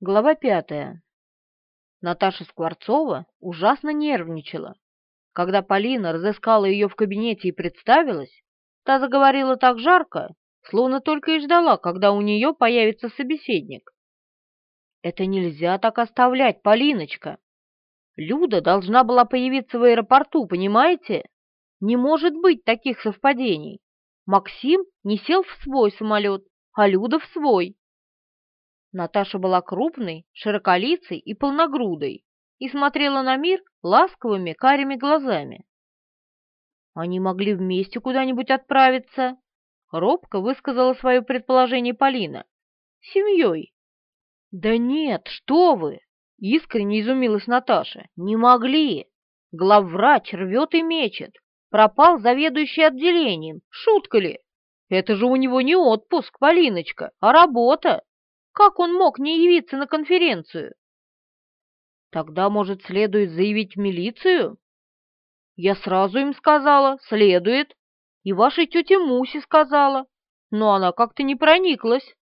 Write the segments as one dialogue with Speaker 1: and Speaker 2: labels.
Speaker 1: Глава пятая. Наташа Скворцова ужасно нервничала. Когда Полина разыскала ее в кабинете и представилась, та заговорила так жарко, словно только и ждала, когда у нее появится собеседник. «Это нельзя так оставлять, Полиночка! Люда должна была появиться в аэропорту, понимаете? Не может быть таких совпадений! Максим не сел в свой самолет, а Люда в свой!» Наташа была крупной, широколицей и полногрудой и смотрела на мир ласковыми карими глазами. «Они могли вместе куда-нибудь отправиться», — робко высказала свое предположение Полина. «Семьей». «Да нет, что вы!» — искренне изумилась Наташа. «Не могли! Главврач рвет и мечет. Пропал заведующий отделением. Шутка ли? Это же у него не отпуск, Полиночка, а работа!» Как он мог не явиться на конференцию? Тогда, может, следует заявить в милицию? Я сразу им сказала, следует. И вашей тете Мусе сказала, но она как-то не прониклась.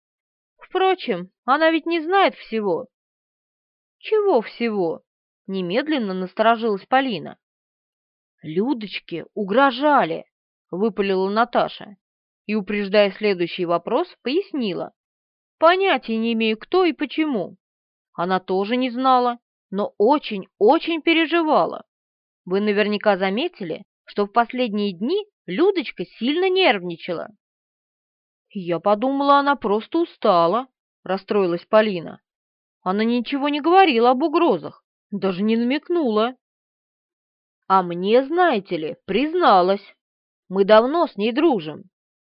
Speaker 1: Впрочем, она ведь не знает всего. Чего всего? Немедленно насторожилась Полина. Людочки угрожали, выпалила Наташа и, упреждая следующий вопрос, пояснила. Понятия не имею, кто и почему. Она тоже не знала, но очень-очень переживала. Вы наверняка заметили, что в последние дни Людочка сильно нервничала. Я подумала, она просто устала, расстроилась Полина. Она ничего не говорила об угрозах, даже не намекнула. А мне, знаете ли, призналась. Мы давно с ней дружим.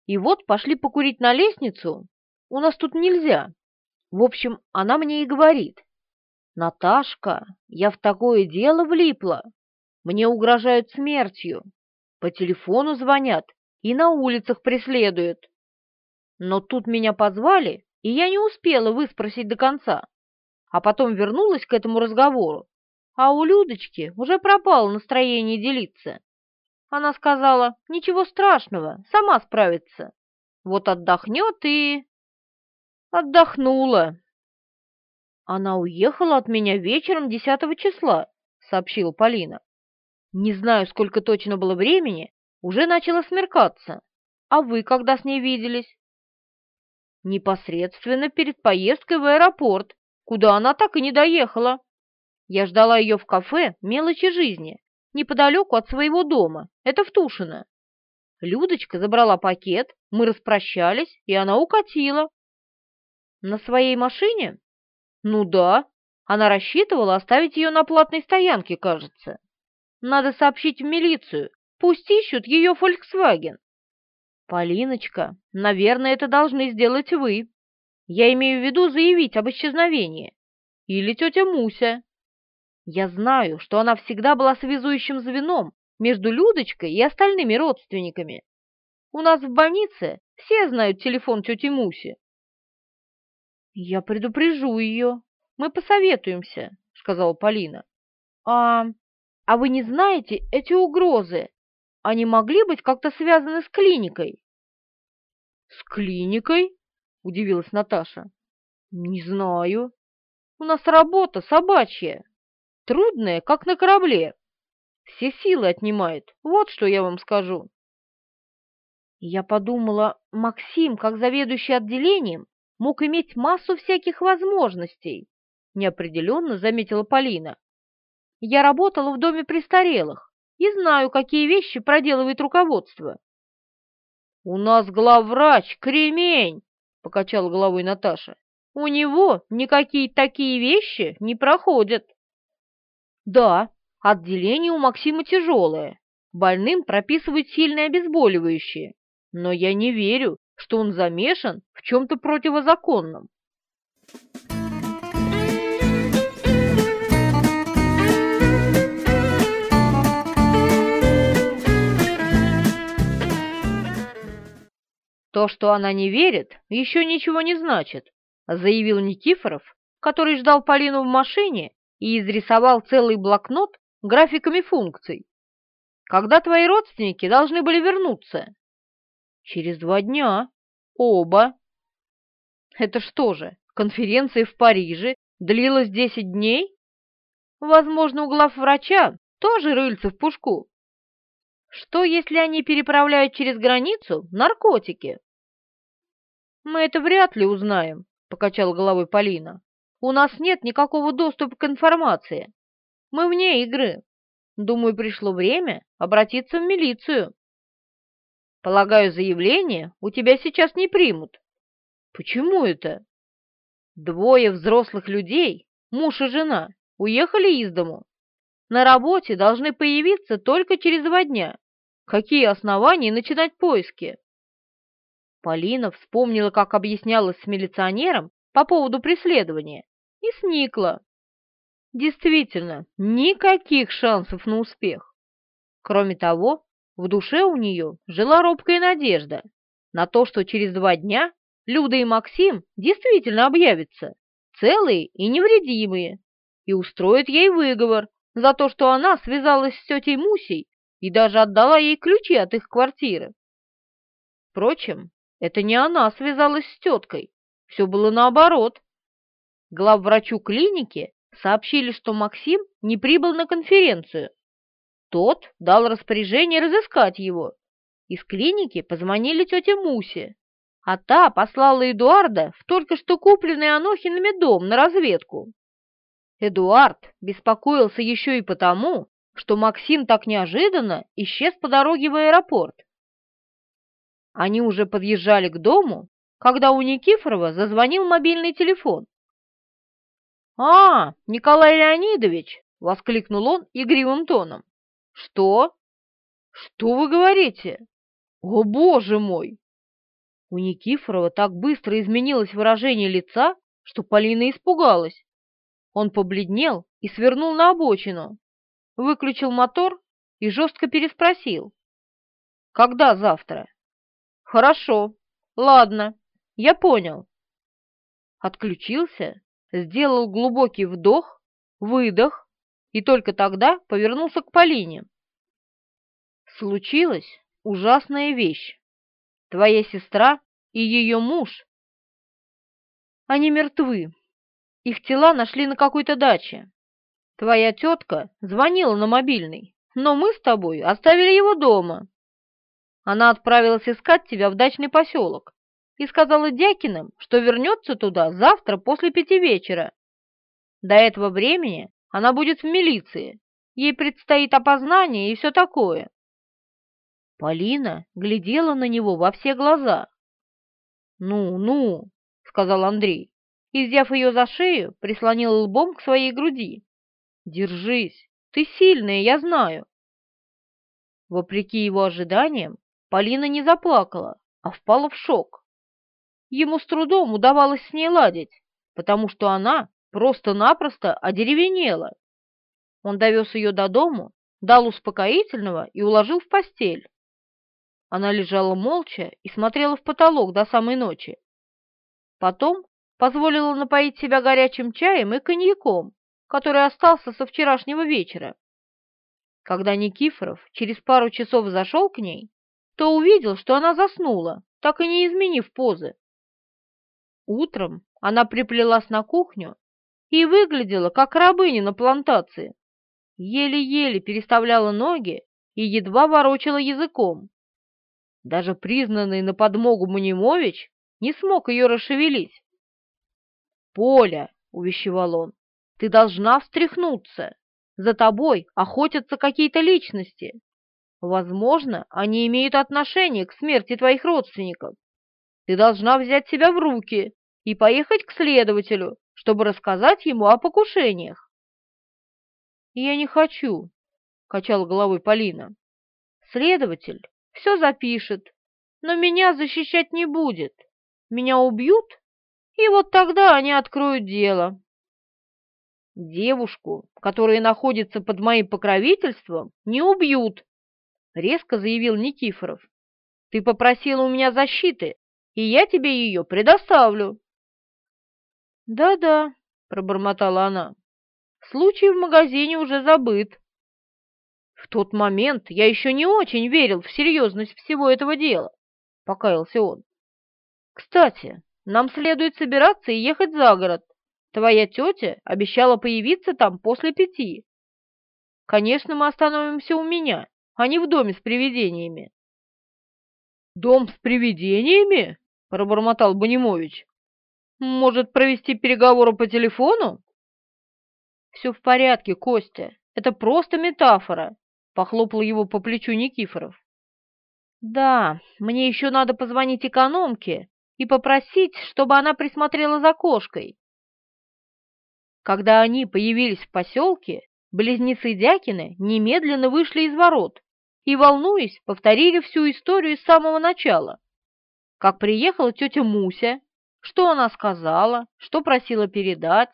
Speaker 1: И вот пошли покурить на лестницу, у нас тут нельзя. В общем, она мне и говорит. Наташка, я в такое дело влипла. Мне угрожают смертью. По телефону звонят и на улицах преследуют. Но тут меня позвали, и я не успела выспросить до конца. А потом вернулась к этому разговору. А у Людочки уже пропало настроение делиться. Она сказала, ничего страшного, сама справится. Вот отдохнет и... Отдохнула. Она уехала от меня вечером 10 числа, сообщила Полина. Не знаю, сколько точно было времени, уже начало смеркаться. А вы когда с ней виделись? Непосредственно перед поездкой в аэропорт, куда она так и не доехала. Я ждала ее в кафе «Мелочи жизни», неподалеку от своего дома, это в Тушино. Людочка забрала пакет, мы распрощались, и она укатила. На своей машине? Ну да. Она рассчитывала оставить ее на платной стоянке, кажется. Надо сообщить в милицию. Пусть ищут ее Volkswagen. Полиночка, наверное, это должны сделать вы. Я имею в виду заявить об исчезновении. Или тетя Муся. Я знаю, что она всегда была связующим звеном между Людочкой и остальными родственниками. У нас в больнице все знают телефон тети Муси. «Я предупрежу ее. Мы посоветуемся», — сказала Полина. «А... а вы не знаете эти угрозы? Они могли быть как-то связаны с клиникой?» «С клиникой?» — удивилась Наташа. «Не знаю. У нас работа собачья. Трудная, как на корабле. Все силы отнимает. Вот что я вам скажу». Я подумала, Максим, как заведующий отделением, мог иметь массу всяких возможностей», — неопределенно заметила Полина. «Я работала в доме престарелых и знаю, какие вещи проделывает руководство». «У нас главврач, кремень!» — покачала головой Наташа. «У него никакие такие вещи не проходят». «Да, отделение у Максима тяжелое. Больным прописывают сильные обезболивающие, Но я не верю, что он замешан в чем-то противозаконном. То, что она не верит, еще ничего не значит, заявил Никифоров, который ждал Полину в машине и изрисовал целый блокнот графиками функций. Когда твои родственники должны были вернуться? Через два дня. Оба. Это что же, конференция в Париже длилась десять дней? Возможно, у главврача тоже рыльце в пушку. Что, если они переправляют через границу наркотики? Мы это вряд ли узнаем, покачала головой Полина. У нас нет никакого доступа к информации. Мы вне игры. Думаю, пришло время обратиться в милицию. Полагаю, заявление у тебя сейчас не примут. Почему это? Двое взрослых людей, муж и жена, уехали из дому. На работе должны появиться только через два дня. Какие основания начинать поиски? Полина вспомнила, как объяснялась с милиционером по поводу преследования, и сникла. Действительно, никаких шансов на успех. Кроме того, в душе у нее жила робкая надежда на то, что через два дня Люда и Максим действительно объявятся, целые и невредимые, и устроят ей выговор за то, что она связалась с тетей Мусей и даже отдала ей ключи от их квартиры. Впрочем, это не она связалась с теткой, все было наоборот. Главврачу клиники сообщили, что Максим не прибыл на конференцию, тот дал распоряжение разыскать его. Из клиники позвонили тете Мусе, а та послала Эдуарда в только что купленный Анохинами дом на разведку. Эдуард беспокоился еще и потому, что Максим так неожиданно исчез по дороге в аэропорт. Они уже подъезжали к дому, когда у Никифорова зазвонил мобильный телефон. «А, Николай Леонидович!» — воскликнул он игривым тоном. «Что? Что вы говорите? О, боже мой!» У Никифорова так быстро изменилось выражение лица, что Полина испугалась. Он побледнел и свернул на обочину, выключил мотор и жестко переспросил. «Когда завтра?» «Хорошо. Ладно. Я понял». Отключился, сделал глубокий вдох, выдох и только тогда повернулся к Полине. «Случилась ужасная вещь. Твоя сестра и ее муж. Они мертвы. Их тела нашли на какой-то даче. Твоя тетка звонила на мобильный, но мы с тобой оставили его дома. Она отправилась искать тебя в дачный поселок и сказала Дякиным, что вернется туда завтра после пяти вечера. До этого времени она будет в милиции. Ей предстоит опознание и все такое. Полина глядела на него во все глаза. «Ну, ну», — сказал Андрей, и, взяв ее за шею, прислонил лбом к своей груди. «Держись, ты сильная, я знаю». Вопреки его ожиданиям, Полина не заплакала, а впала в шок. Ему с трудом удавалось с ней ладить, потому что она просто-напросто одеревенела. Он довез ее до дому, дал успокоительного и уложил в постель. Она лежала молча и смотрела в потолок до самой ночи. Потом позволила напоить себя горячим чаем и коньяком, который остался со вчерашнего вечера. Когда Никифоров через пару часов зашел к ней, то увидел, что она заснула, так и не изменив позы. Утром она приплелась на кухню и выглядела как рабыня на плантации. Еле-еле переставляла ноги и едва ворочала языком. Даже признанный на подмогу Манимович не смог ее расшевелить. «Поля!» — увещевал он. «Ты должна встряхнуться. За тобой охотятся какие-то личности. Возможно, они имеют отношение к смерти твоих родственников. Ты должна взять себя в руки и поехать к следователю, чтобы рассказать ему о покушениях. «Я не хочу», — качала головой Полина. «Следователь все запишет, но меня защищать не будет. Меня убьют, и вот тогда они откроют дело». «Девушку, которая находится под моим покровительством, не убьют», — резко заявил Никифоров. «Ты попросила у меня защиты, и я тебе ее предоставлю». «Да-да», — пробормотала она, — «случай в магазине уже забыт». «В тот момент я еще не очень верил в серьезность всего этого дела», — покаялся он. «Кстати, нам следует собираться и ехать за город. Твоя тетя обещала появиться там после пяти. Конечно, мы остановимся у меня, а не в доме с привидениями». «Дом с привидениями?» — пробормотал Банимович. Может, провести переговоры по телефону? Все в порядке, Костя. Это просто метафора. Похлопал его по плечу Никифоров. Да, мне еще надо позвонить экономке и попросить, чтобы она присмотрела за кошкой. Когда они появились в поселке, близнецы Дякины немедленно вышли из ворот и, волнуясь, повторили всю историю с самого начала. Как приехала тетя Муся, что она сказала? Что просила передать?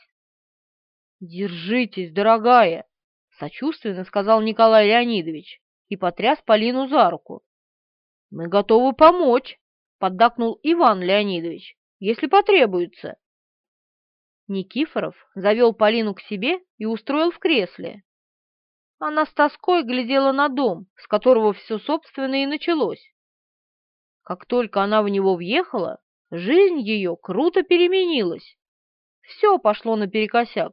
Speaker 1: «Держитесь, дорогая!» — сочувственно сказал Николай Леонидович и потряс Полину за руку. «Мы готовы помочь!» — поддакнул Иван Леонидович, если потребуется. Никифоров завел Полину к себе и устроил в кресле. Она с тоской глядела на дом, с которого все собственное и началось. Как только она в него въехала, Жизнь ее круто переменилась. Все пошло наперекосяк.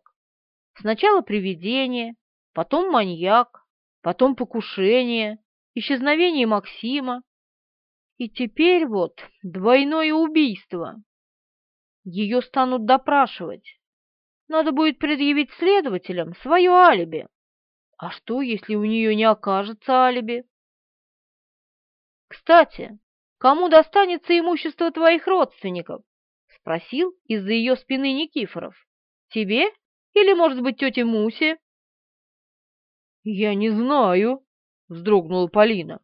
Speaker 1: Сначала привидение, потом маньяк, потом покушение, исчезновение Максима. И теперь вот двойное убийство. Ее станут допрашивать. Надо будет предъявить следователям свое алиби. А что, если у нее не окажется алиби? Кстати, кому достанется имущество твоих родственников?» — спросил из-за ее спины Никифоров. «Тебе или, может быть, тете Мусе?» «Я не знаю», — вздрогнула Полина.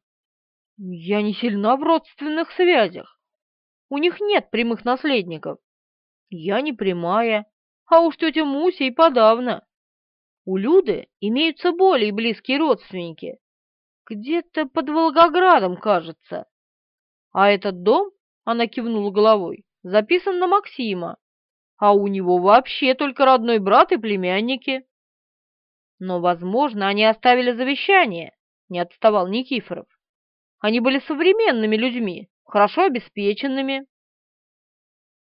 Speaker 1: «Я не сильна в родственных связях. У них нет прямых наследников. Я не прямая, а уж тетя Муся и подавно. У Люды имеются более близкие родственники. Где-то под Волгоградом, кажется. А этот дом, она кивнула головой, записан на Максима, а у него вообще только родной брат и племянники. Но, возможно, они оставили завещание, не отставал Никифоров. Они были современными людьми, хорошо обеспеченными.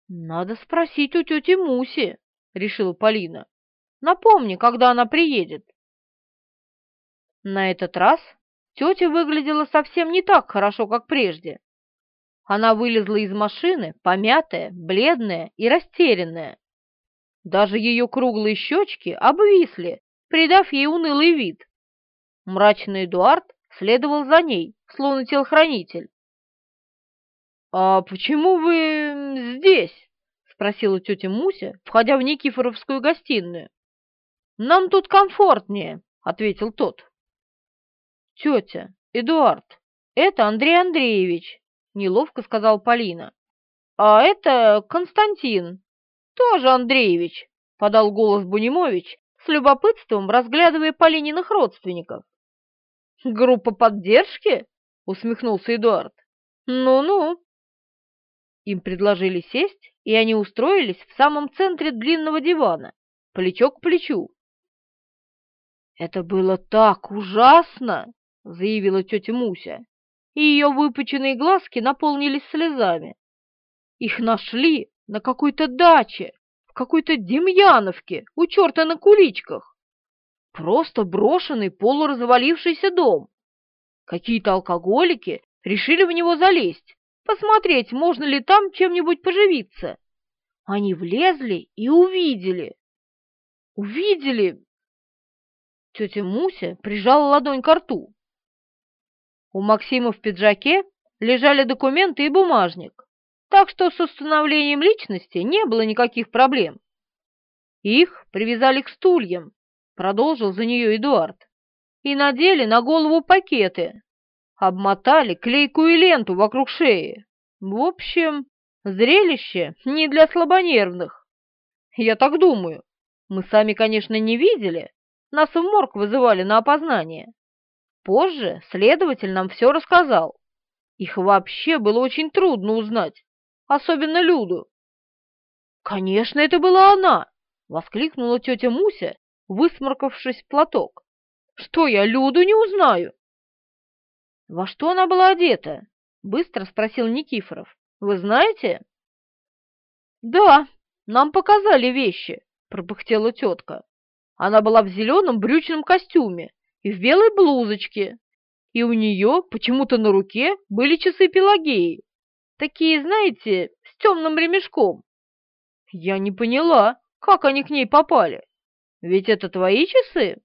Speaker 1: Надо спросить у тети Муси, решила Полина. Напомни, когда она приедет. На этот раз тетя выглядела совсем не так хорошо, как прежде. Она вылезла из машины, помятая, бледная и растерянная. Даже ее круглые щечки обвисли, придав ей унылый вид. Мрачный Эдуард следовал за ней, словно телохранитель. «А почему вы здесь?» — спросила тетя Муся, входя в Никифоровскую гостиную. «Нам тут комфортнее», — ответил тот. «Тетя, Эдуард, это Андрей Андреевич», неловко сказал Полина. А это Константин. Тоже Андреевич, подал голос Бунимович, с любопытством разглядывая Полининых родственников. Группа поддержки? усмехнулся Эдуард. Ну-ну. Им предложили сесть, и они устроились в самом центре длинного дивана, плечо к плечу. «Это было так ужасно!» — заявила тетя Муся и ее выпученные глазки наполнились слезами. Их нашли на какой-то даче, в какой-то Демьяновке, у черта на куличках. Просто брошенный полуразвалившийся дом. Какие-то алкоголики решили в него залезть, посмотреть, можно ли там чем-нибудь поживиться. Они влезли и увидели. Увидели... Тетя Муся прижала ладонь к рту. У Максима в пиджаке лежали документы и бумажник, так что с установлением личности не было никаких проблем. Их привязали к стульям, продолжил за нее Эдуард, и надели на голову пакеты, обмотали клейкую ленту вокруг шеи. В общем, зрелище не для слабонервных. Я так думаю. Мы сами, конечно, не видели, нас в морг вызывали на опознание. Позже следователь нам все рассказал. Их вообще было очень трудно узнать, особенно Люду. «Конечно, это была она!» — воскликнула тетя Муся, высморкавшись в платок. «Что я Люду не узнаю?» «Во что она была одета?» — быстро спросил Никифоров. «Вы знаете?» «Да, нам показали вещи», — пропыхтела тетка. «Она была в зеленом брючном костюме в белой блузочке, и у нее почему-то на руке были часы Пелагеи. Такие, знаете, с темным ремешком. Я не поняла, как они к ней попали. Ведь это твои часы?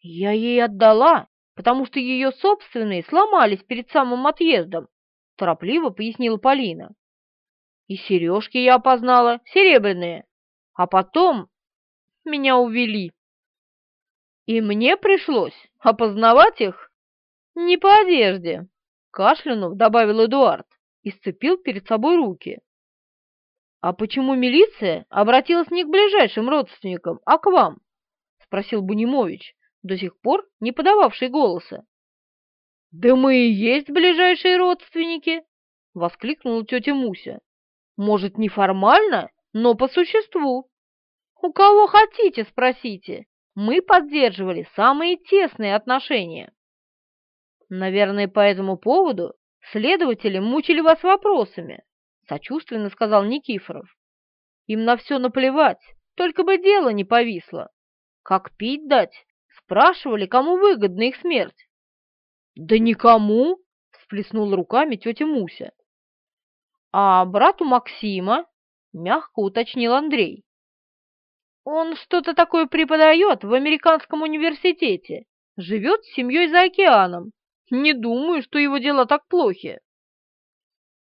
Speaker 1: Я ей отдала, потому что ее собственные сломались перед самым отъездом, торопливо пояснила Полина. И сережки я опознала, серебряные. А потом меня увели и мне пришлось опознавать их не по одежде, кашлянув, добавил Эдуард и сцепил перед собой руки. А почему милиция обратилась не к ближайшим родственникам, а к вам? спросил Бунимович, до сих пор не подававший голоса. Да мы и есть ближайшие родственники, воскликнула тетя Муся. Может, неформально, но по существу. У кого хотите, спросите мы поддерживали самые тесные отношения. Наверное, по этому поводу следователи мучили вас вопросами, сочувственно сказал Никифоров. Им на все наплевать, только бы дело не повисло. Как пить дать? Спрашивали, кому выгодна их смерть. Да никому, всплеснула руками тетя Муся. А брату Максима, мягко уточнил Андрей. Он что-то такое преподает в американском университете, живет с семьей за океаном. Не думаю, что его дела так плохи.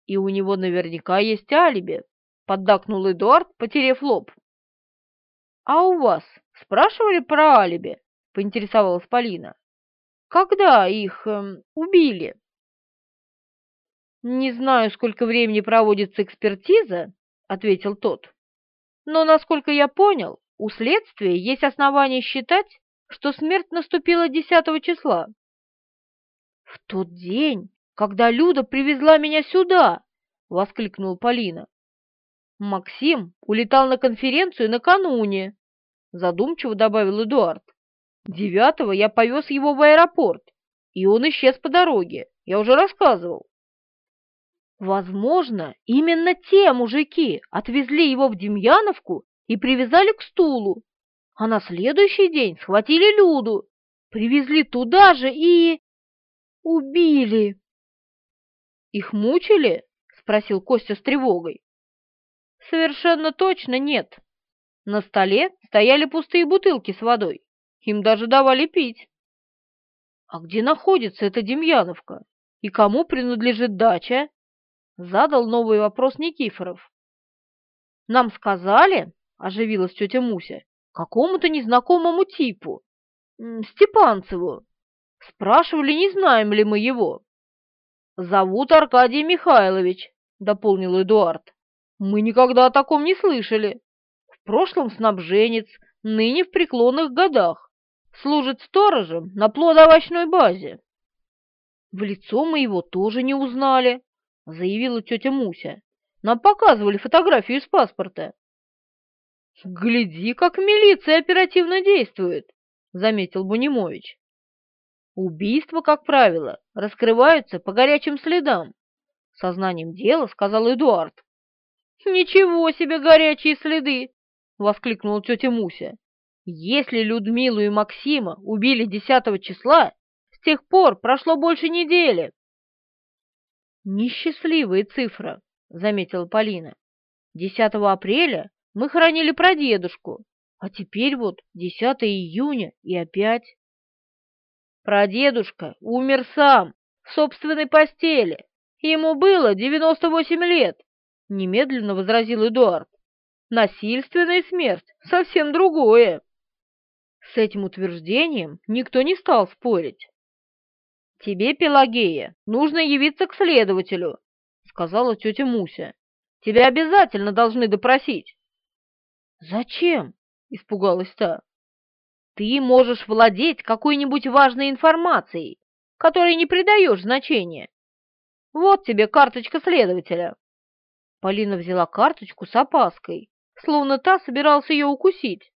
Speaker 1: И у него наверняка есть алиби, поддакнул Эдуард, потеряв лоб. А у вас спрашивали про алиби? поинтересовалась Полина. Когда их эм, убили? Не знаю, сколько времени проводится экспертиза, ответил тот. Но насколько я понял, у следствия есть основания считать, что смерть наступила 10 числа. В тот день, когда Люда привезла меня сюда, воскликнула Полина. Максим улетал на конференцию накануне, задумчиво добавил Эдуард. Девятого я повез его в аэропорт, и он исчез по дороге, я уже рассказывал. Возможно, именно те мужики отвезли его в Демьяновку и привязали к стулу, а на следующий день схватили Люду, привезли туда же и... убили. «Их мучили?» — спросил Костя с тревогой. «Совершенно точно нет. На столе стояли пустые бутылки с водой. Им даже давали пить». «А где находится эта Демьяновка? И кому принадлежит дача?» — задал новый вопрос Никифоров. «Нам сказали, оживилась тетя Муся, какому-то незнакомому типу, Степанцеву. Спрашивали, не знаем ли мы его. «Зовут Аркадий Михайлович», — дополнил Эдуард. «Мы никогда о таком не слышали. В прошлом снабженец, ныне в преклонных годах. Служит сторожем на плодовочной базе». «В лицо мы его тоже не узнали», — заявила тетя Муся. «Нам показывали фотографию из паспорта». «Гляди, как милиция оперативно действует!» — заметил Бунимович. «Убийства, как правило, раскрываются по горячим следам», — сознанием дела сказал Эдуард. «Ничего себе горячие следы!» — воскликнула тетя Муся. «Если Людмилу и Максима убили 10 числа, с тех пор прошло больше недели». «Несчастливая цифра», — заметила Полина. «10 апреля мы хоронили прадедушку, а теперь вот 10 июня и опять. Прадедушка умер сам, в собственной постели. Ему было 98 лет, немедленно возразил Эдуард. Насильственная смерть — совсем другое. С этим утверждением никто не стал спорить. «Тебе, Пелагея, нужно явиться к следователю», — сказала тетя Муся. «Тебя обязательно должны допросить». «Зачем?» — испугалась та. «Ты можешь владеть какой-нибудь важной информацией, которой не придаешь значения. Вот тебе карточка следователя». Полина взяла карточку с опаской, словно та собиралась ее укусить.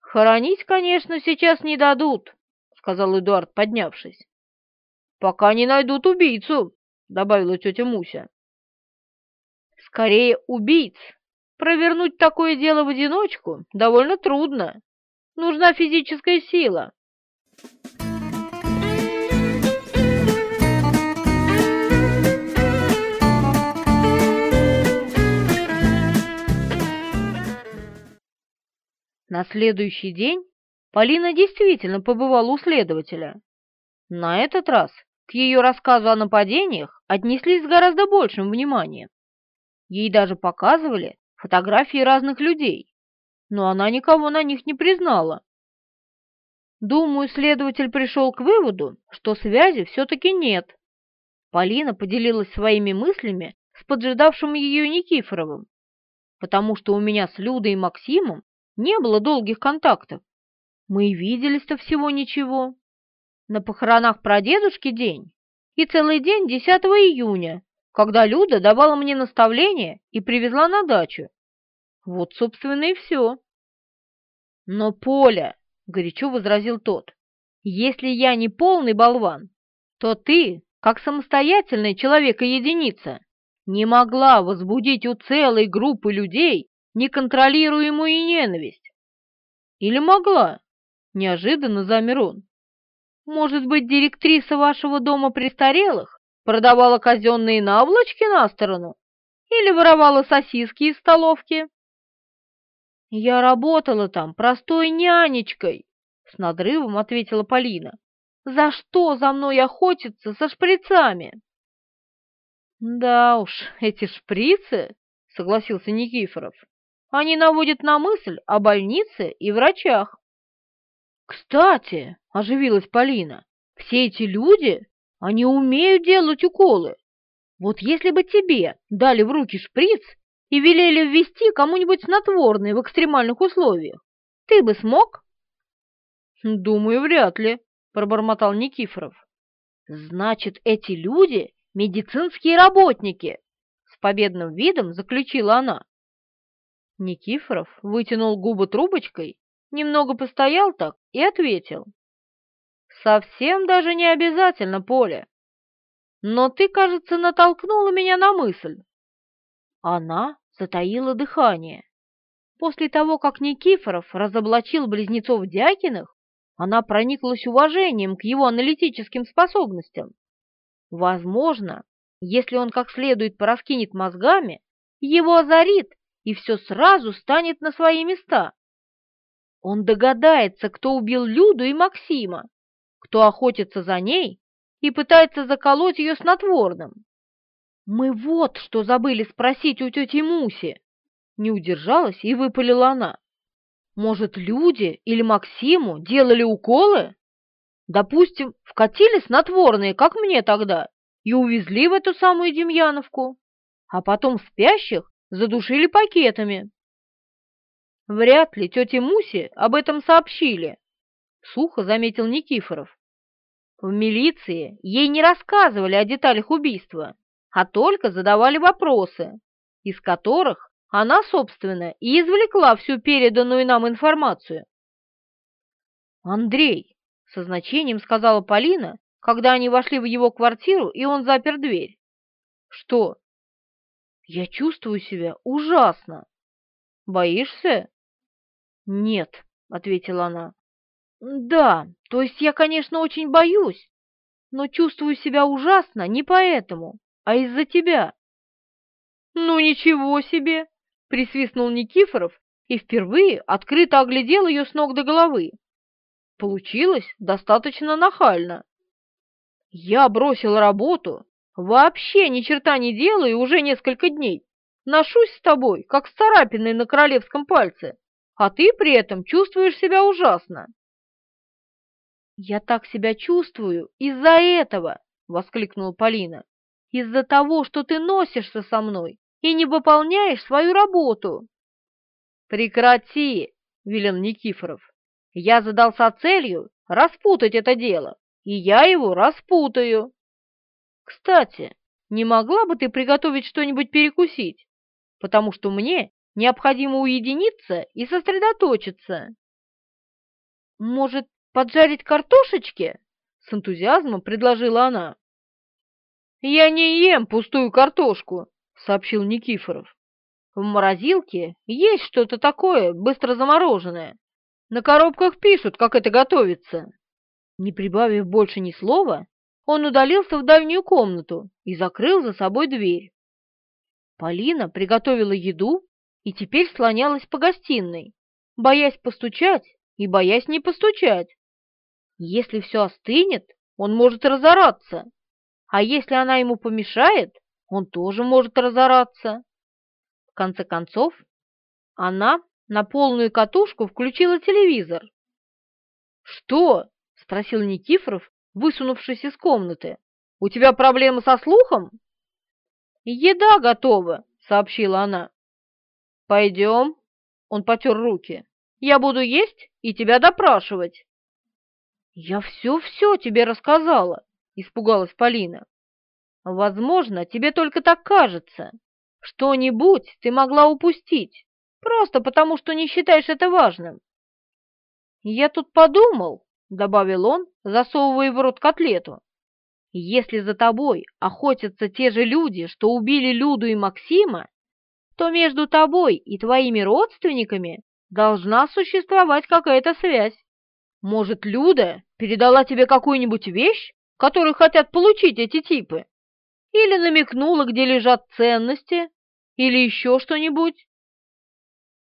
Speaker 1: «Хоронить, конечно, сейчас не дадут», — сказал Эдуард, поднявшись. «Пока не найдут убийцу», — добавила тетя Муся. «Скорее убийц», Провернуть такое дело в одиночку довольно трудно. Нужна физическая сила. На следующий день Полина действительно побывала у следователя. На этот раз к ее рассказу о нападениях отнеслись с гораздо большим вниманием. Ей даже показывали фотографии разных людей, но она никого на них не признала. Думаю, следователь пришел к выводу, что связи все-таки нет. Полина поделилась своими мыслями с поджидавшим ее Никифоровым, потому что у меня с Людой и Максимом не было долгих контактов. Мы и виделись-то всего ничего. На похоронах прадедушки день и целый день 10 июня, когда Люда давала мне наставление и привезла на дачу. Вот, собственно, и все. Но, Поля, — горячо возразил тот, — если я не полный болван, то ты, как самостоятельный человек и единица, не могла возбудить у целой группы людей неконтролируемую ненависть. Или могла? Неожиданно замер он. Может быть, директриса вашего дома престарелых? Продавала казенные наволочки на сторону? Или воровала сосиски из столовки? Я работала там простой нянечкой, — с надрывом ответила Полина. За что за мной охотятся со шприцами? Да уж, эти шприцы, — согласился Никифоров, — они наводят на мысль о больнице и врачах. Кстати, — оживилась Полина, — все эти люди они умеют делать уколы. Вот если бы тебе дали в руки шприц и велели ввести кому-нибудь снотворное в экстремальных условиях, ты бы смог?» «Думаю, вряд ли», — пробормотал Никифоров. «Значит, эти люди — медицинские работники!» — с победным видом заключила она. Никифоров вытянул губы трубочкой, немного постоял так и ответил совсем даже не обязательно поле. Но ты, кажется, натолкнула меня на мысль. Она затаила дыхание. После того, как Никифоров разоблачил близнецов Дякиных, она прониклась уважением к его аналитическим способностям. Возможно, если он как следует пораскинет мозгами, его озарит, и все сразу станет на свои места. Он догадается, кто убил Люду и Максима, кто охотится за ней и пытается заколоть ее снотворным. Мы вот что забыли спросить у тети Муси. Не удержалась и выпалила она. Может, люди или Максиму делали уколы? Допустим, вкатили снотворные, как мне тогда, и увезли в эту самую Демьяновку, а потом спящих задушили пакетами. Вряд ли тете Муси об этом сообщили, сухо заметил Никифоров. В милиции ей не рассказывали о деталях убийства, а только задавали вопросы, из которых она, собственно, и извлекла всю переданную нам информацию. «Андрей», — со значением сказала Полина, когда они вошли в его квартиру, и он запер дверь. «Что?» «Я чувствую себя ужасно. Боишься?» «Нет», — ответила она. «Да, то есть я, конечно, очень боюсь, но чувствую себя ужасно не поэтому, а из-за тебя». «Ну ничего себе!» — присвистнул Никифоров и впервые открыто оглядел ее с ног до головы. Получилось достаточно нахально. «Я бросил работу, вообще ни черта не делаю уже несколько дней, ношусь с тобой, как с царапиной на королевском пальце, а ты при этом чувствуешь себя ужасно». «Я так себя чувствую из-за этого!» — воскликнула Полина. «Из-за того, что ты носишься со мной и не выполняешь свою работу!» «Прекрати, Вилен Никифоров! Я задался целью распутать это дело, и я его распутаю!» «Кстати, не могла бы ты приготовить что-нибудь перекусить? Потому что мне необходимо уединиться и сосредоточиться!» «Может, поджарить картошечки?» — с энтузиазмом предложила она. «Я не ем пустую картошку», — сообщил Никифоров. «В морозилке есть что-то такое, быстро замороженное. На коробках пишут, как это готовится». Не прибавив больше ни слова, он удалился в дальнюю комнату и закрыл за собой дверь. Полина приготовила еду и теперь слонялась по гостиной, боясь постучать и боясь не постучать, если все остынет, он может разораться, а если она ему помешает, он тоже может разораться. В конце концов, она на полную катушку включила телевизор. «Что?» – спросил Никифоров, высунувшись из комнаты. «У тебя проблемы со слухом?» «Еда готова», — сообщила она. «Пойдем», — он потер руки. «Я буду есть и тебя допрашивать». «Я все-все тебе рассказала», — испугалась Полина. «Возможно, тебе только так кажется. Что-нибудь ты могла упустить, просто потому что не считаешь это важным». «Я тут подумал», — добавил он, засовывая в рот котлету. «Если за тобой охотятся те же люди, что убили Люду и Максима, то между тобой и твоими родственниками должна существовать какая-то связь. Может, Люда передала тебе какую-нибудь вещь, которую хотят получить эти типы? Или намекнула, где лежат ценности? Или еще что-нибудь?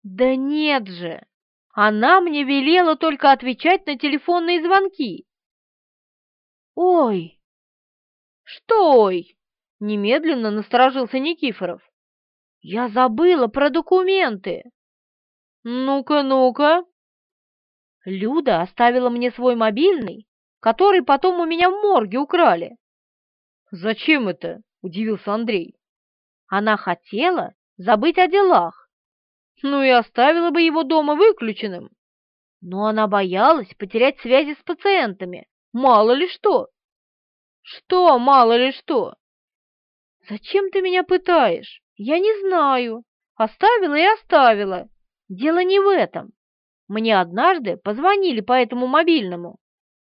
Speaker 1: Да нет же! Она мне велела только отвечать на телефонные звонки. Ой! Что ой? Немедленно насторожился Никифоров. Я забыла про документы. Ну-ка, ну-ка, Люда оставила мне свой мобильный, который потом у меня в морге украли. «Зачем это?» – удивился Андрей. «Она хотела забыть о делах. Ну и оставила бы его дома выключенным. Но она боялась потерять связи с пациентами. Мало ли что!» «Что мало ли что?» «Зачем ты меня пытаешь? Я не знаю. Оставила и оставила. Дело не в этом. Мне однажды позвонили по этому мобильному.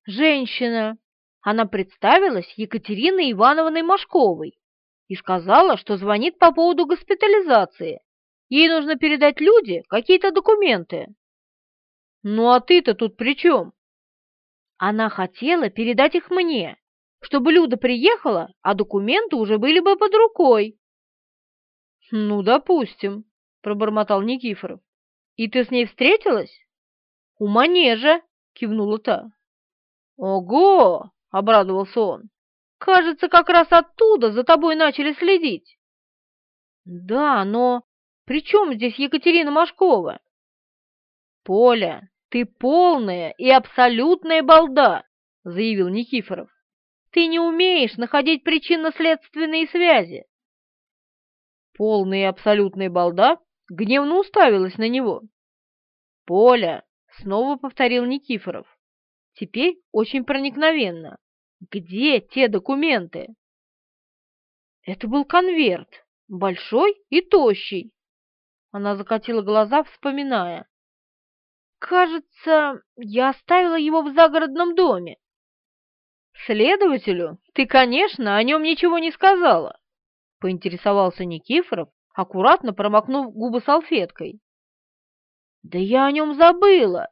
Speaker 1: Женщина. Она представилась Екатериной Ивановной Машковой и сказала, что звонит по поводу госпитализации. Ей нужно передать люди какие-то документы. Ну а ты-то тут при чем? Она хотела передать их мне, чтобы Люда приехала, а документы уже были бы под рукой. Ну, допустим, пробормотал Никифоров. И ты с ней встретилась? «У манежа!» — кивнула та. «Ого!» — обрадовался он. «Кажется, как раз оттуда за тобой начали следить». «Да, но при чем здесь Екатерина Машкова?» «Поля, ты полная и абсолютная балда!» — заявил Никифоров. «Ты не умеешь находить причинно-следственные связи!» Полная и абсолютная балда гневно уставилась на него. «Поля, снова повторил Никифоров. Теперь очень проникновенно. Где те документы? Это был конверт, большой и тощий. Она закатила глаза, вспоминая. Кажется, я оставила его в загородном доме. Следователю ты, конечно, о нем ничего не сказала, поинтересовался Никифоров, аккуратно промокнув губы салфеткой. Да я о нем забыла.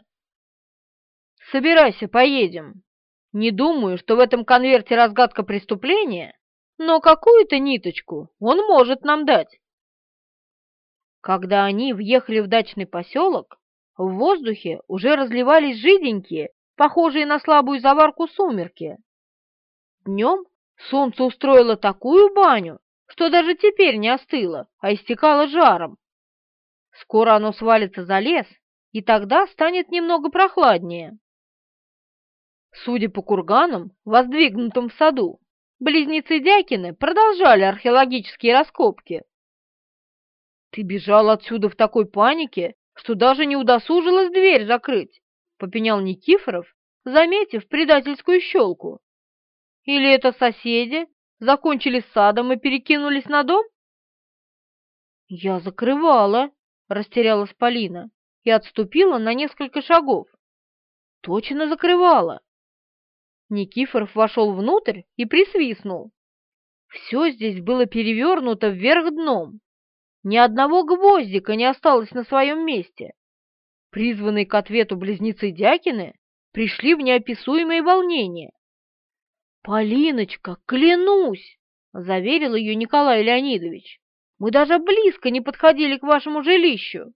Speaker 1: Собирайся, поедем. Не думаю, что в этом конверте разгадка преступления, но какую-то ниточку он может нам дать. Когда они въехали в дачный поселок, в воздухе уже разливались жиденькие, похожие на слабую заварку сумерки. Днем солнце устроило такую баню, что даже теперь не остыло, а истекало жаром, Скоро оно свалится за лес, и тогда станет немного прохладнее. Судя по курганам, воздвигнутым в саду, близнецы Дякины продолжали археологические раскопки. «Ты бежал отсюда в такой панике, что даже не удосужилась дверь закрыть», — попенял Никифоров, заметив предательскую щелку. «Или это соседи закончили с садом и перекинулись на дом?» «Я закрывала», Растерялась Полина и отступила на несколько шагов. Точно закрывала. Никифоров вошел внутрь и присвистнул. Все здесь было перевернуто вверх дном. Ни одного гвоздика не осталось на своем месте. Призванные к ответу близнецы Дякины пришли в неописуемое волнение. «Полиночка, клянусь!» — заверил ее Николай Леонидович. Мы даже близко не подходили к вашему жилищу.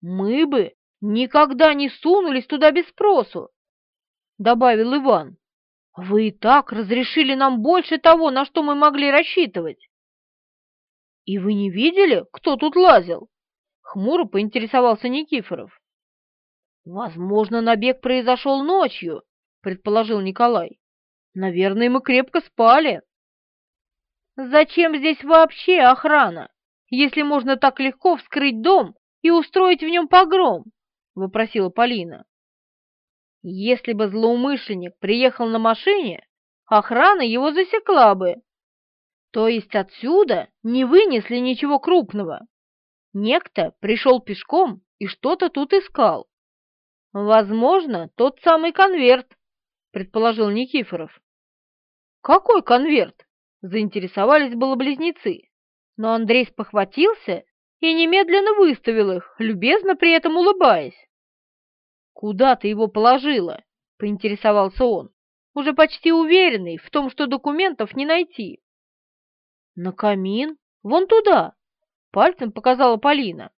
Speaker 1: Мы бы никогда не сунулись туда без спросу, — добавил Иван. Вы и так разрешили нам больше того, на что мы могли рассчитывать. И вы не видели, кто тут лазил? Хмуро поинтересовался Никифоров. Возможно, набег произошел ночью, предположил Николай. Наверное, мы крепко спали. Зачем здесь вообще охрана, если можно так легко вскрыть дом и устроить в нем погром?» — вопросила Полина. «Если бы злоумышленник приехал на машине, охрана его засекла бы. То есть отсюда не вынесли ничего крупного. Некто пришел пешком и что-то тут искал. Возможно, тот самый конверт, предположил Никифоров. Какой конверт? заинтересовались было близнецы, но Андрей спохватился и немедленно выставил их, любезно при этом улыбаясь. «Куда ты его положила?» — поинтересовался он, уже почти уверенный в том, что документов не найти. «На камин? Вон туда!» — пальцем показала Полина.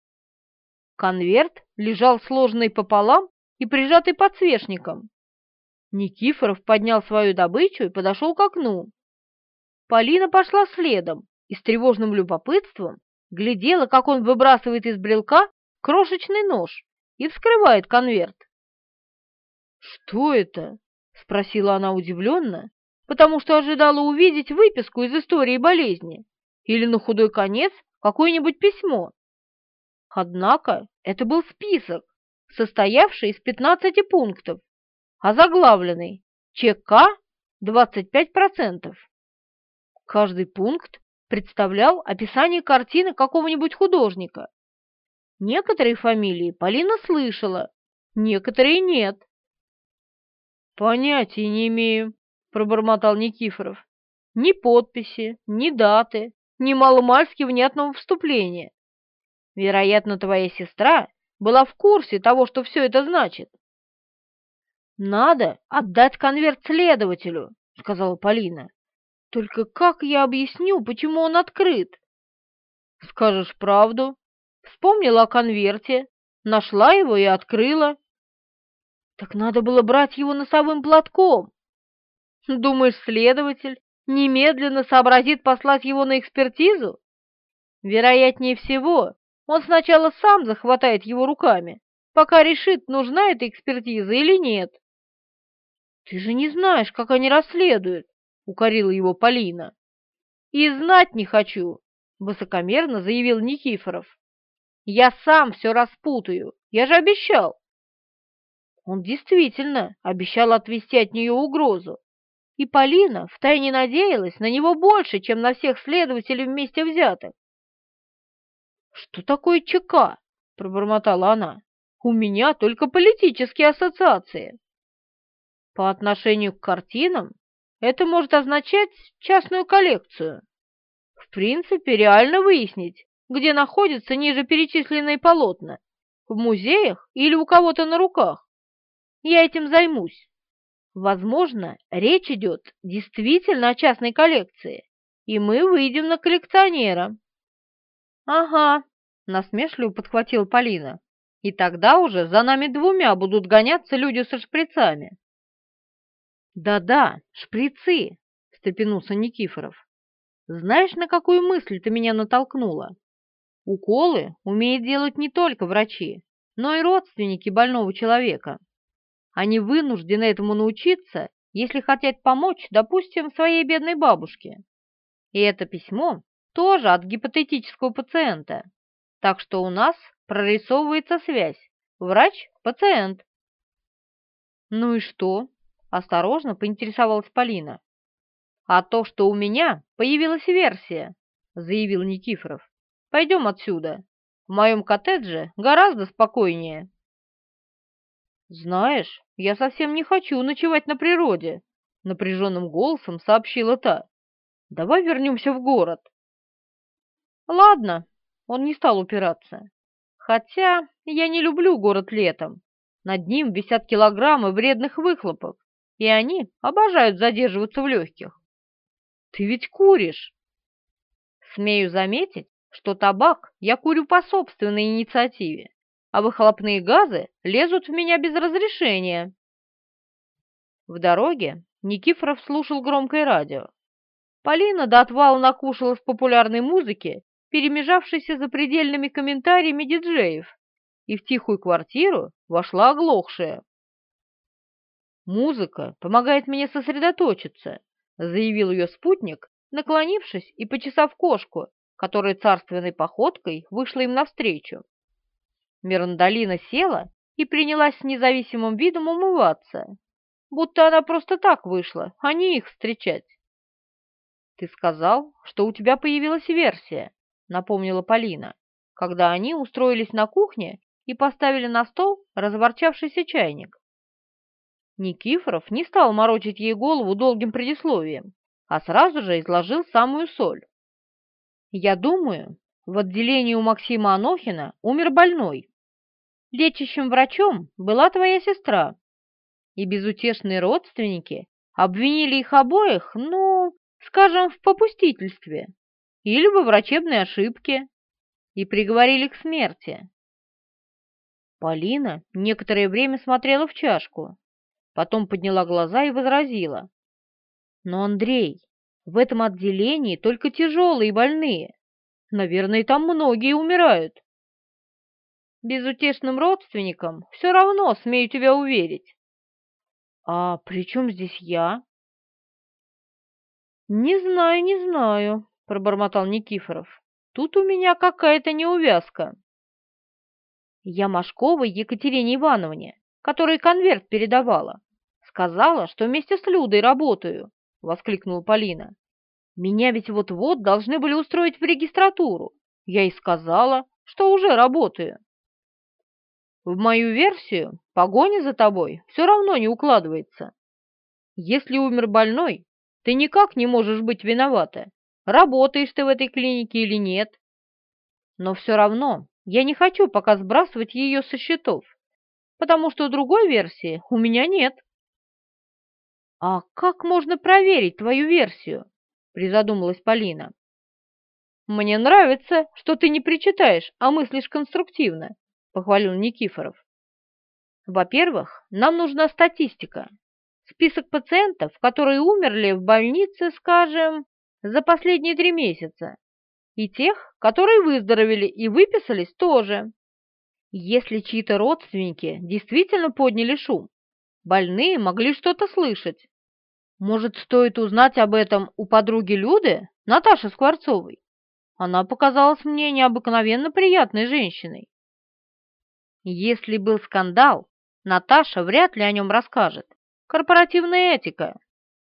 Speaker 1: Конверт лежал сложенный пополам и прижатый подсвечником. Никифоров поднял свою добычу и подошел к окну. Полина пошла следом и с тревожным любопытством глядела, как он выбрасывает из брелка крошечный нож и вскрывает конверт. «Что это?» — спросила она удивленно, потому что ожидала увидеть выписку из истории болезни или на худой конец какое-нибудь письмо. Однако это был список, состоявший из 15 пунктов, а заглавленный ЧК 25%. Каждый пункт представлял описание картины какого-нибудь художника. Некоторые фамилии Полина слышала, некоторые нет. «Понятия не имею», — пробормотал Никифоров. «Ни подписи, ни даты, ни маломальски внятного вступления. Вероятно, твоя сестра была в курсе того, что все это значит». «Надо отдать конверт следователю», — сказала Полина. Только как я объясню, почему он открыт? Скажешь правду. Вспомнила о конверте, нашла его и открыла. Так надо было брать его носовым платком. Думаешь, следователь немедленно сообразит послать его на экспертизу? Вероятнее всего, он сначала сам захватает его руками, пока решит, нужна эта экспертиза или нет. Ты же не знаешь, как они расследуют. — укорила его Полина. «И знать не хочу», — высокомерно заявил Никифоров. «Я сам все распутаю, я же обещал». Он действительно обещал отвести от нее угрозу, и Полина втайне надеялась на него больше, чем на всех следователей вместе взятых. «Что такое ЧК?» — пробормотала она. «У меня только политические ассоциации». По отношению к картинам это может означать частную коллекцию. В принципе, реально выяснить, где находятся ниже перечисленные полотна – в музеях или у кого-то на руках. Я этим займусь. Возможно, речь идет действительно о частной коллекции, и мы выйдем на коллекционера. Ага, насмешливо подхватила Полина. И тогда уже за нами двумя будут гоняться люди со шприцами. «Да-да, шприцы!» — встрепенулся Никифоров. «Знаешь, на какую мысль ты меня натолкнула? Уколы умеют делать не только врачи, но и родственники больного человека. Они вынуждены этому научиться, если хотят помочь, допустим, своей бедной бабушке. И это письмо тоже от гипотетического пациента. Так что у нас прорисовывается связь врач-пациент. Ну и что? Осторожно поинтересовалась Полина. «А то, что у меня появилась версия», — заявил Никифоров. «Пойдем отсюда. В моем коттедже гораздо спокойнее». «Знаешь, я совсем не хочу ночевать на природе», — напряженным голосом сообщила та. «Давай вернемся в город». «Ладно», — он не стал упираться. «Хотя я не люблю город летом. Над ним висят килограммы вредных выхлопов и они обожают задерживаться в легких. Ты ведь куришь. Смею заметить, что табак я курю по собственной инициативе, а выхлопные газы лезут в меня без разрешения. В дороге Никифоров слушал громкое радио. Полина до отвала накушалась популярной музыки, перемежавшейся запредельными комментариями диджеев, и в тихую квартиру вошла оглохшая. «Музыка помогает мне сосредоточиться», — заявил ее спутник, наклонившись и почесав кошку, которая царственной походкой вышла им навстречу. Мирандалина села и принялась с независимым видом умываться, будто она просто так вышла, а не их встречать. «Ты сказал, что у тебя появилась версия», — напомнила Полина, когда они устроились на кухне и поставили на стол разворчавшийся чайник. Никифоров не стал морочить ей голову долгим предисловием, а сразу же изложил самую соль. «Я думаю, в отделении у Максима Анохина умер больной. Лечащим врачом была твоя сестра, и безутешные родственники обвинили их обоих, ну, скажем, в попустительстве или во врачебной ошибке, и приговорили к смерти». Полина некоторое время смотрела в чашку, Потом подняла глаза и возразила. «Но, Андрей, в этом отделении только тяжелые и больные. Наверное, там многие умирают». «Безутешным родственникам все равно, смею тебя уверить». «А при чем здесь я?» «Не знаю, не знаю», — пробормотал Никифоров. «Тут у меня какая-то неувязка». «Я Машковой Екатерине Ивановне, которой конверт передавала сказала, что вместе с Людой работаю!» — воскликнула Полина. «Меня ведь вот-вот должны были устроить в регистратуру. Я и сказала, что уже работаю». «В мою версию погоня за тобой все равно не укладывается. Если умер больной, ты никак не можешь быть виновата, работаешь ты в этой клинике или нет. Но все равно я не хочу пока сбрасывать ее со счетов, потому что другой версии у меня нет. «А как можно проверить твою версию?» – призадумалась Полина. «Мне нравится, что ты не причитаешь, а мыслишь конструктивно», – похвалил Никифоров. «Во-первых, нам нужна статистика. Список пациентов, которые умерли в больнице, скажем, за последние три месяца, и тех, которые выздоровели и выписались тоже. Если чьи-то родственники действительно подняли шум, больные могли что-то слышать, может, стоит узнать об этом у подруги Люды, Наташи Скворцовой? Она показалась мне необыкновенно приятной женщиной. Если был скандал, Наташа вряд ли о нем расскажет. Корпоративная этика.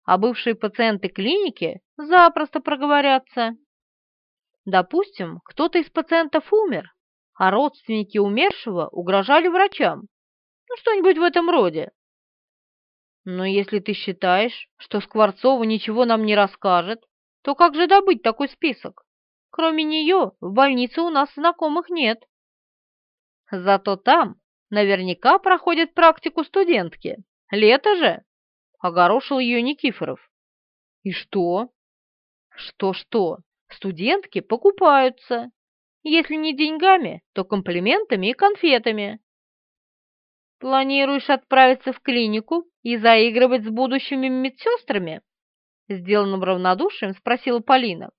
Speaker 1: А бывшие пациенты клиники запросто проговорятся. Допустим, кто-то из пациентов умер, а родственники умершего угрожали врачам. Ну, что-нибудь в этом роде. Но если ты считаешь, что Скворцова ничего нам не расскажет, то как же добыть такой список? Кроме нее в больнице у нас знакомых нет. Зато там наверняка проходят практику студентки. Лето же!» — огорошил ее Никифоров. «И что?» «Что-что? Студентки покупаются. Если не деньгами, то комплиментами и конфетами. Планируешь отправиться в клинику и заигрывать с будущими медсестрами?» Сделанным равнодушием спросила Полина.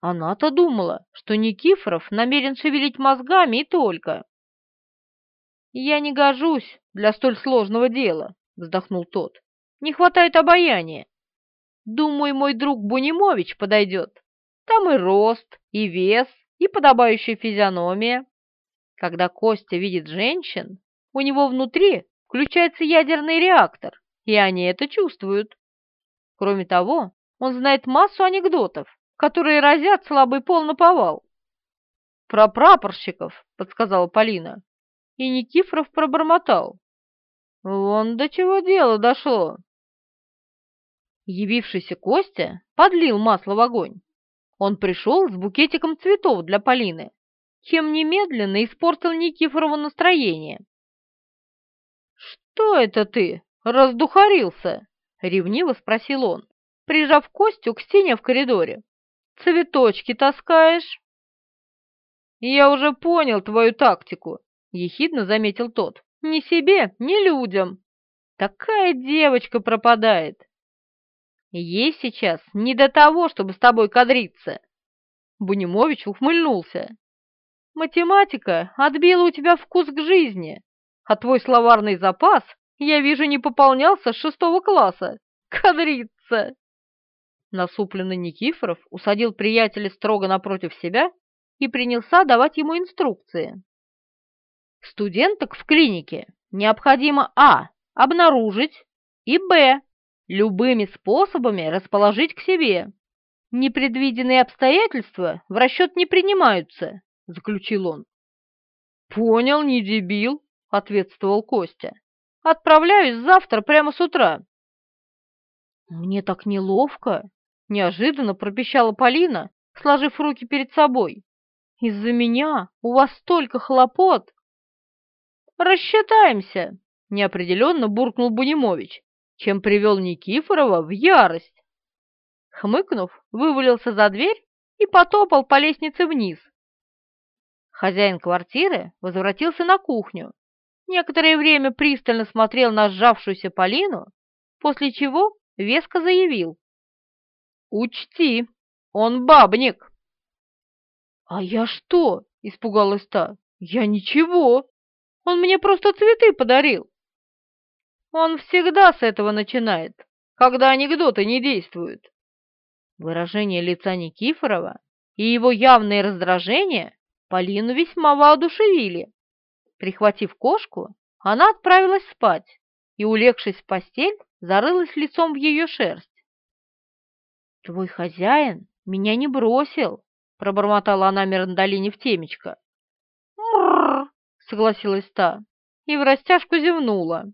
Speaker 1: Она-то думала, что Никифоров намерен шевелить мозгами и только. «Я не гожусь для столь сложного дела», — вздохнул тот. «Не хватает обаяния. Думаю, мой друг Бунимович подойдет. Там и рост, и вес, и подобающая физиономия. Когда Костя видит женщин, у него внутри включается ядерный реактор, и они это чувствуют. Кроме того, он знает массу анекдотов, которые разят слабый пол на повал. «Про прапорщиков», — подсказала Полина. И Никифоров пробормотал. «Вон до чего дело дошло». Явившийся Костя подлил масло в огонь. Он пришел с букетиком цветов для Полины, чем немедленно испортил Никифорова настроение «Что это ты? Раздухарился?» — ревниво спросил он, прижав Костю к стене в коридоре. «Цветочки таскаешь?» «Я уже понял твою тактику», — ехидно заметил тот. «Ни себе, ни людям. Такая девочка пропадает. Ей сейчас не до того, чтобы с тобой кадриться». Бунимович ухмыльнулся. «Математика отбила у тебя вкус к жизни а твой словарный запас, я вижу, не пополнялся с шестого класса. Кадрица!» Насупленный Никифоров усадил приятеля строго напротив себя и принялся давать ему инструкции. Студенток в клинике необходимо а. обнаружить и б. любыми способами расположить к себе. Непредвиденные обстоятельства в расчет не принимаются, заключил он. Понял, не дебил, — ответствовал Костя. «Отправляюсь завтра прямо с утра». «Мне так неловко!» — неожиданно пропищала Полина, сложив руки перед собой. «Из-за меня у вас столько хлопот!» «Рассчитаемся!» — неопределенно буркнул Бунимович, чем привел Никифорова в ярость. Хмыкнув, вывалился за дверь и потопал по лестнице вниз. Хозяин квартиры возвратился на кухню некоторое время пристально смотрел на сжавшуюся Полину, после чего веско заявил. «Учти, он бабник!» «А я что?» — испугалась та. «Я ничего! Он мне просто цветы подарил!» «Он всегда с этого начинает, когда анекдоты не действуют!» Выражение лица Никифорова и его явное раздражение Полину весьма воодушевили. Прихватив кошку, она отправилась спать и, улегшись в постель, зарылась лицом в ее шерсть. «Твой хозяин меня не бросил», — пробормотала она Мирандолине в темечко. «Мрррр», — согласилась та и в растяжку зевнула.